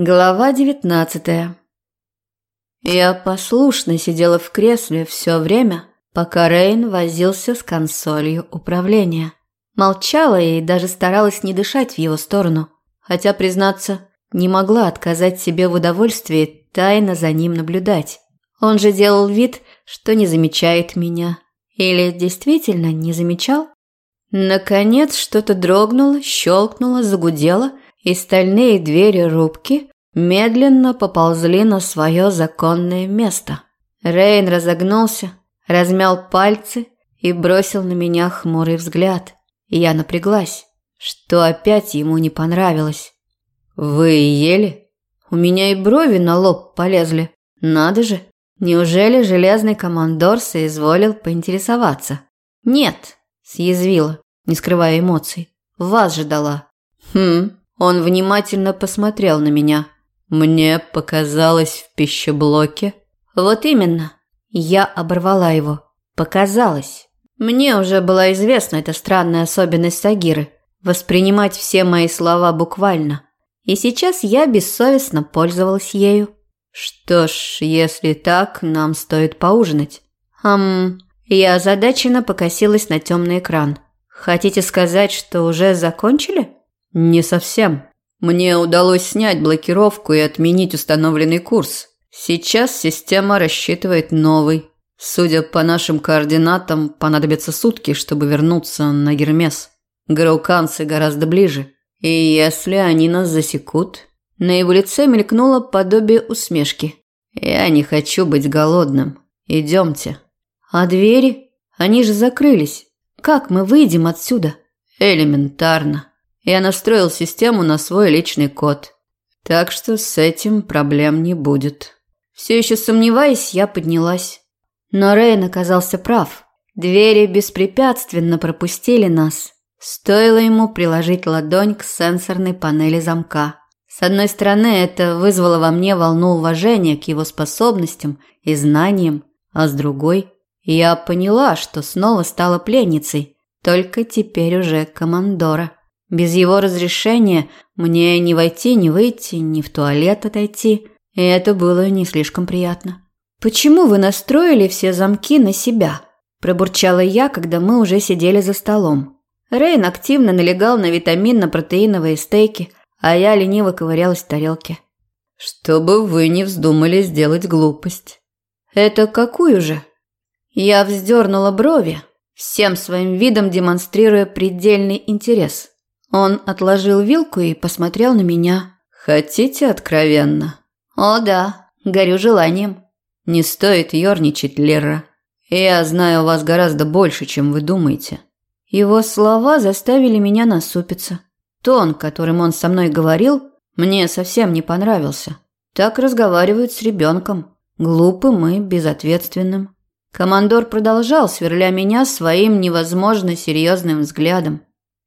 Глава девятнадцатая. Я послушно сидела в кресле все время, пока Рейн возился с консолью управления. Молчала и даже старалась не дышать в его сторону, хотя, признаться, не могла отказать себе в удовольствии тайно за ним наблюдать. Он же делал вид, что не замечает меня. Или действительно не замечал? Наконец что-то дрогнуло, щелкнуло, загудело – и стальные двери рубки медленно поползли на свое законное место. Рейн разогнулся, размял пальцы и бросил на меня хмурый взгляд. я напряглась, что опять ему не понравилось. «Вы ели? У меня и брови на лоб полезли. Надо же, неужели железный командор соизволил поинтересоваться?» «Нет», – съязвила, не скрывая эмоций. «Вас же дала». «Хм, он внимательно посмотрел на меня. Мне показалось в пищеблоке. Вот именно. Я оборвала его. Показалось. Мне уже была известна эта странная особенность Сагиры – воспринимать все мои слова буквально. И сейчас я бессовестно пользовалась ею. Что ж, если так, нам стоит поужинать. Ам, я озадаченно покосилась на темный экран. Хотите сказать, что уже закончили? Не совсем. Мне удалось снять блокировку и отменить установленный курс. Сейчас система рассчитывает новый. Судя по нашим координатам, понадобятся сутки, чтобы вернуться на Гермес. Грауканцы гораздо ближе. И если они нас засекут... На его лице мелькнуло подобие усмешки. «Я не хочу быть голодным. Идемте». «А двери? Они же закрылись. Как мы выйдем отсюда?» «Элементарно. Я настроил систему на свой личный код. Так что с этим проблем не будет. Все еще сомневаясь, я поднялась. Но Рейн оказался прав. Двери беспрепятственно пропустили нас. Стоило ему приложить ладонь к сенсорной панели замка. С одной стороны, это вызвало во мне волну уважения к его способностям и знаниям, а с другой, я поняла, что снова стала пленницей, только теперь уже командора. Без его разрешения мне ни войти, ни выйти, ни в туалет отойти, и это было не слишком приятно. «Почему вы настроили все замки на себя?» – пробурчала я, когда мы уже сидели за столом. Рейн активно налегал на витаминно-протеиновые стейки, а я лениво ковырялась в тарелке. «Чтобы вы не вздумали сделать глупость». «Это какую же?» Я вздернула брови, всем своим видом демонстрируя предельный интерес. Он отложил вилку и посмотрел на меня. «Хотите откровенно?» «О да, горю желанием». «Не стоит ерничать, Лера. Я знаю вас гораздо больше, чем вы думаете». Его слова заставили меня насупиться. Тон, которым он со мной говорил, мне совсем не понравился. Так разговаривают с ребенком, глупым и безответственным. Командор продолжал, сверля меня своим невозможно серьезным взглядом.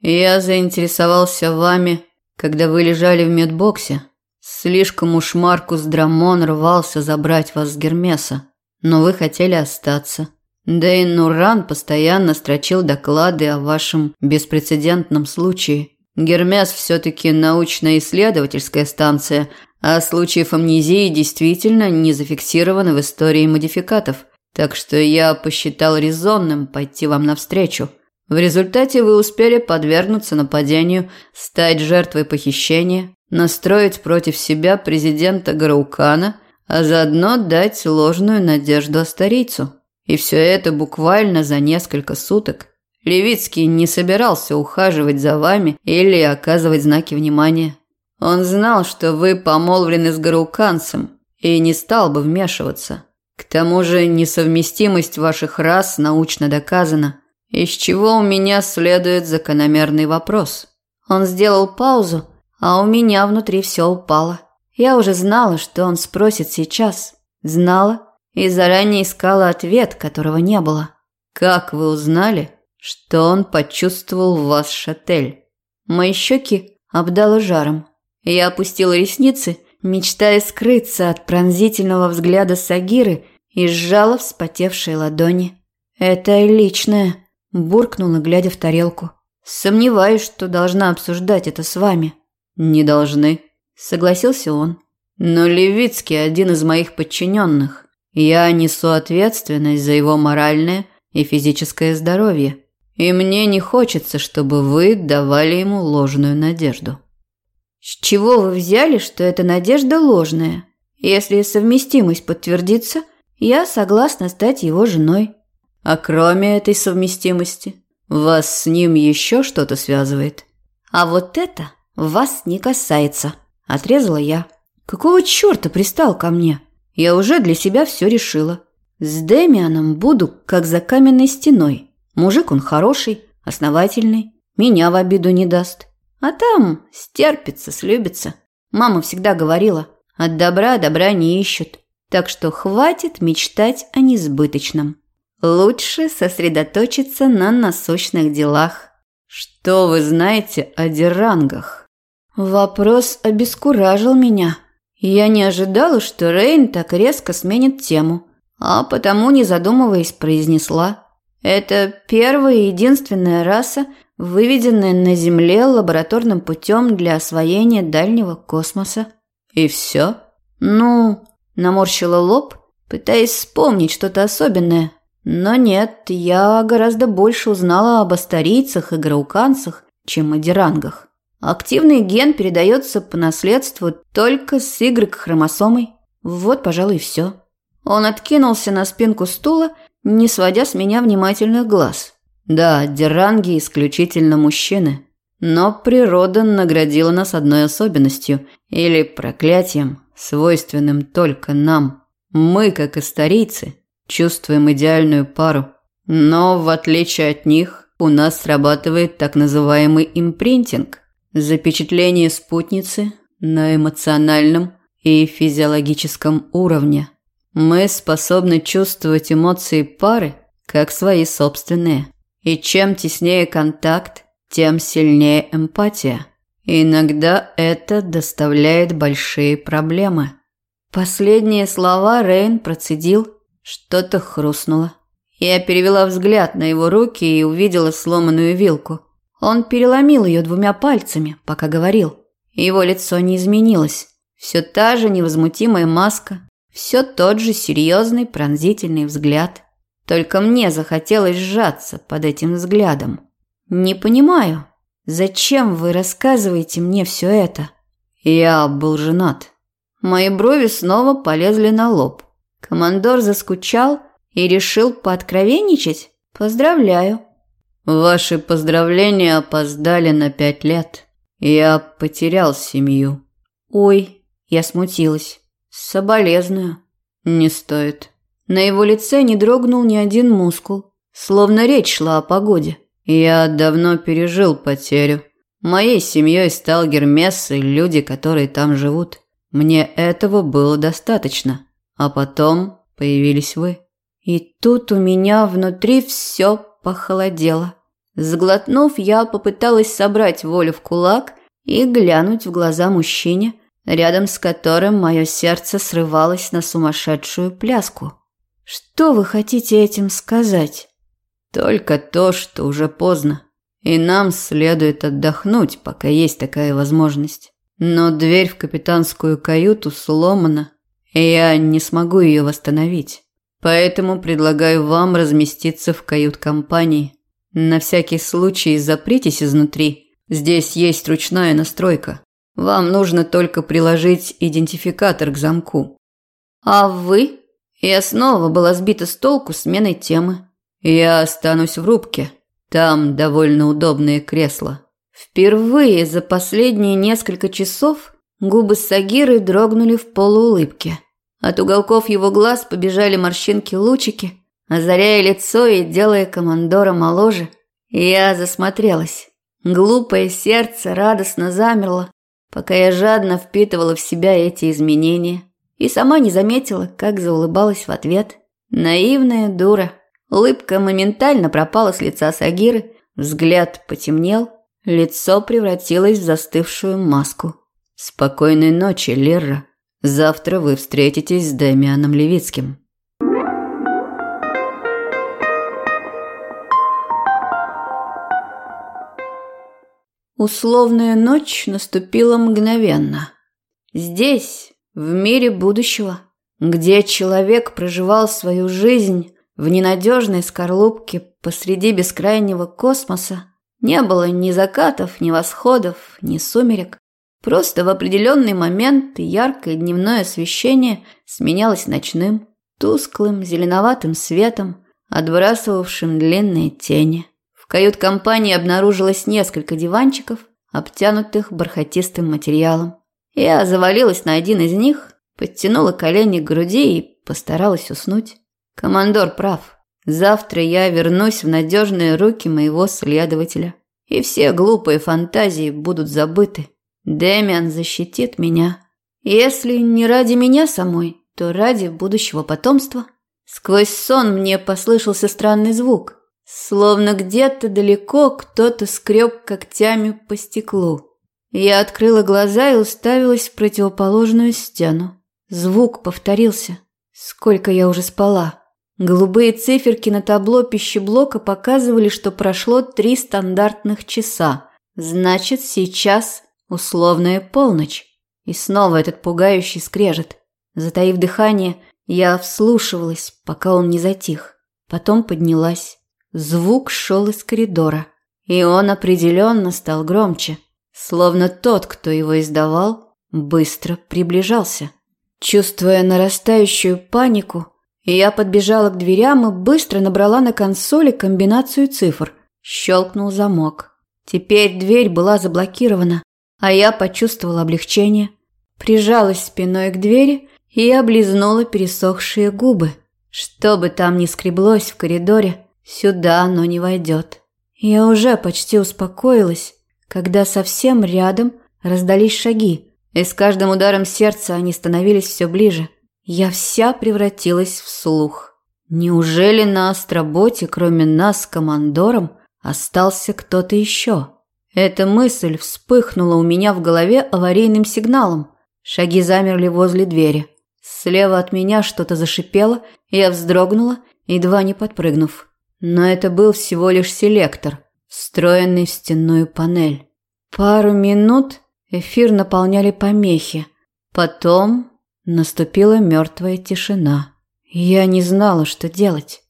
Я заинтересовался вами, когда вы лежали в медбоксе. Слишком уж Маркус Драмон рвался забрать вас с Гермеса, но вы хотели остаться. Да и Нуран постоянно строчил доклады о вашем беспрецедентном случае. Гермес все-таки научно-исследовательская станция, а случаев амнезии действительно не зафиксированы в истории модификатов. Так что я посчитал резонным пойти вам навстречу – в результате вы успели подвергнуться нападению, стать жертвой похищения, настроить против себя президента Граукана, а заодно дать ложную надежду Астарийцу. И все это буквально за несколько суток. Левицкий не собирался ухаживать за вами или оказывать знаки внимания. Он знал, что вы помолвлены с Гаруканцем и не стал бы вмешиваться. К тому же несовместимость ваших рас научно доказана – из чего у меня следует закономерный вопрос. Он сделал паузу, а у меня внутри все упало. Я уже знала, что он спросит сейчас. Знала и заранее искала ответ, которого не было. Как вы узнали, что он почувствовал в вас шатель? Мои щеки обдало жаром. Я опустила ресницы, мечтая скрыться от пронзительного взгляда Сагиры и сжала вспотевшие ладони. Это личное. Буркнула, глядя в тарелку. Сомневаюсь, что должна обсуждать это с вами. Не должны. согласился он. Но Левицкий один из моих подчиненных. Я несу ответственность за его моральное и физическое здоровье. И мне не хочется, чтобы вы давали ему ложную надежду. С чего вы взяли, что эта надежда ложная? Если совместимость подтвердится, я согласна стать его женой. А кроме этой совместимости, вас с ним еще что-то связывает? А вот это вас не касается, отрезала я. Какого черта пристал ко мне? Я уже для себя все решила. С Демианом буду как за каменной стеной. Мужик он хороший, основательный, меня в обиду не даст. А там стерпится, слюбится. Мама всегда говорила, от добра добра не ищут. Так что хватит мечтать о несбыточном. Лучше сосредоточиться на насущных делах. Что вы знаете о дирангах? Вопрос обескуражил меня. Я не ожидала, что Рейн так резко сменит тему, а потому, не задумываясь, произнесла. Это первая и единственная раса, выведенная на Земле лабораторным путем для освоения дальнего космоса. И все? Ну, наморщила лоб, пытаясь вспомнить что-то особенное. Но нет, я гораздо больше узнала об астарийцах и грауканцах, чем о дирангах. Активный ген передается по наследству только с Y-хромосомой. Вот, пожалуй, и все. Он откинулся на спинку стула, не сводя с меня внимательных глаз. Да, диранги исключительно мужчины. Но природа наградила нас одной особенностью или проклятием, свойственным только нам. Мы, как историйцы, чувствуем идеальную пару. Но, в отличие от них, у нас срабатывает так называемый импринтинг – запечатление спутницы на эмоциональном и физиологическом уровне. Мы способны чувствовать эмоции пары как свои собственные. И чем теснее контакт, тем сильнее эмпатия. Иногда это доставляет большие проблемы. Последние слова Рейн процедил что-то хрустнуло. Я перевела взгляд на его руки и увидела сломанную вилку. Он переломил ее двумя пальцами, пока говорил. Его лицо не изменилось. Все та же невозмутимая маска, все тот же серьезный пронзительный взгляд. Только мне захотелось сжаться под этим взглядом. «Не понимаю, зачем вы рассказываете мне все это?» Я был женат. Мои брови снова полезли на лоб. Командор заскучал и решил пооткровенничать? Поздравляю. Ваши поздравления опоздали на пять лет. Я потерял семью. Ой, я смутилась. Соболезную. Не стоит. На его лице не дрогнул ни один мускул, словно речь шла о погоде. Я давно пережил потерю. Моей семьей стал Гермес и люди, которые там живут. Мне этого было достаточно. А потом появились вы. И тут у меня внутри все похолодело. Сглотнув, я попыталась собрать волю в кулак и глянуть в глаза мужчине, рядом с которым мое сердце срывалось на сумасшедшую пляску. Что вы хотите этим сказать? Только то, что уже поздно, и нам следует отдохнуть, пока есть такая возможность. Но дверь в капитанскую каюту сломана, я не смогу ее восстановить. Поэтому предлагаю вам разместиться в кают-компании. На всякий случай запритесь изнутри. Здесь есть ручная настройка. Вам нужно только приложить идентификатор к замку. А вы? Я снова была сбита с толку сменой темы. Я останусь в рубке. Там довольно удобные кресла. Впервые за последние несколько часов губы Сагиры дрогнули в полуулыбке. От уголков его глаз побежали морщинки-лучики, озаряя лицо и делая командора моложе. Я засмотрелась. Глупое сердце радостно замерло, пока я жадно впитывала в себя эти изменения и сама не заметила, как заулыбалась в ответ. Наивная дура. Улыбка моментально пропала с лица Сагиры, взгляд потемнел, лицо превратилось в застывшую маску. «Спокойной ночи, Лерра», Завтра вы встретитесь с Демианом Левицким. Условная ночь наступила мгновенно. Здесь, в мире будущего, где человек проживал свою жизнь в ненадежной скорлупке посреди бескрайнего космоса, не было ни закатов, ни восходов, ни сумерек. Просто в определенный момент яркое дневное освещение сменялось ночным, тусклым, зеленоватым светом, отбрасывавшим длинные тени. В кают-компании обнаружилось несколько диванчиков, обтянутых бархатистым материалом. Я завалилась на один из них, подтянула колени к груди и постаралась уснуть. Командор прав. Завтра я вернусь в надежные руки моего следователя, и все глупые фантазии будут забыты. Дэмиан защитит меня. Если не ради меня самой, то ради будущего потомства. Сквозь сон мне послышался странный звук, словно где-то далеко кто-то скреб когтями по стеклу. Я открыла глаза и уставилась в противоположную стену. Звук повторился. Сколько я уже спала. Голубые циферки на табло пищеблока показывали, что прошло три стандартных часа. Значит, сейчас условная полночь. И снова этот пугающий скрежет. Затаив дыхание, я вслушивалась, пока он не затих. Потом поднялась. Звук шел из коридора. И он определенно стал громче. Словно тот, кто его издавал, быстро приближался. Чувствуя нарастающую панику, я подбежала к дверям и быстро набрала на консоли комбинацию цифр. Щелкнул замок. Теперь дверь была заблокирована, а я почувствовала облегчение. Прижалась спиной к двери и облизнула пересохшие губы. Что бы там ни скреблось в коридоре, сюда оно не войдет. Я уже почти успокоилась, когда совсем рядом раздались шаги, и с каждым ударом сердца они становились все ближе. Я вся превратилась в слух. Неужели на Астроботе, кроме нас с командором, остался кто-то еще? Эта мысль вспыхнула у меня в голове аварийным сигналом. Шаги замерли возле двери. Слева от меня что-то зашипело, я вздрогнула, едва не подпрыгнув. Но это был всего лишь селектор, встроенный в стенную панель. Пару минут Эфир наполняли помехи. Потом наступила мертвая тишина. Я не знала, что делать.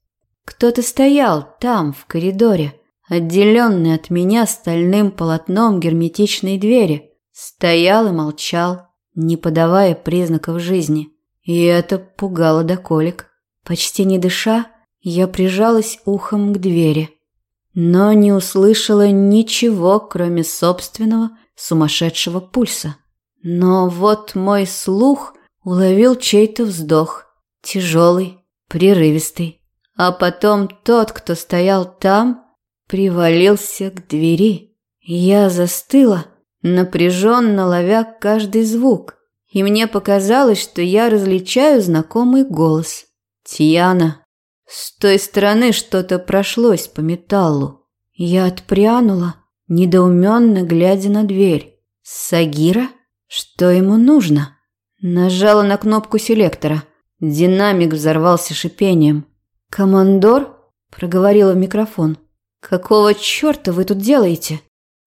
Кто-то стоял там, в коридоре, отделенный от меня стальным полотном герметичной двери. Стоял и молчал, не подавая признаков жизни. И это пугало до колик. Почти не дыша, я прижалась ухом к двери. Но не услышала ничего, кроме собственного сумасшедшего пульса. Но вот мой слух уловил чей-то вздох, тяжелый, прерывистый. А потом тот, кто стоял там, привалился к двери. Я застыла, напряженно ловя каждый звук, и мне показалось, что я различаю знакомый голос. «Тьяна». С той стороны что-то прошлось по металлу. Я отпрянула, недоуменно глядя на дверь. «Сагира? Что ему нужно?» Нажала на кнопку селектора. Динамик взорвался шипением. «Командор?» – проговорила в микрофон. «Какого черта вы тут делаете?»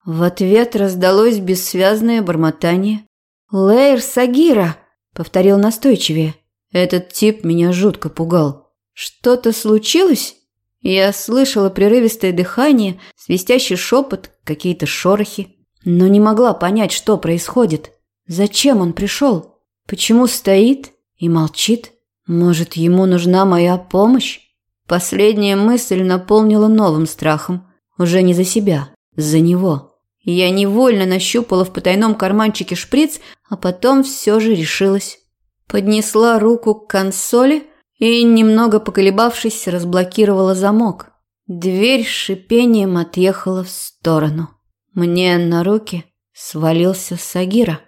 В ответ раздалось бессвязное бормотание. «Лейр Сагира!» – повторил настойчивее. Этот тип меня жутко пугал. «Что-то случилось?» Я слышала прерывистое дыхание, свистящий шепот, какие-то шорохи, но не могла понять, что происходит. Зачем он пришел? Почему стоит и молчит? Может, ему нужна моя помощь? Последняя мысль наполнила новым страхом. Уже не за себя, за него. Я невольно нащупала в потайном карманчике шприц, а потом все же решилась. Поднесла руку к консоли и, немного поколебавшись, разблокировала замок. Дверь шипением отъехала в сторону. Мне на руки свалился Сагира.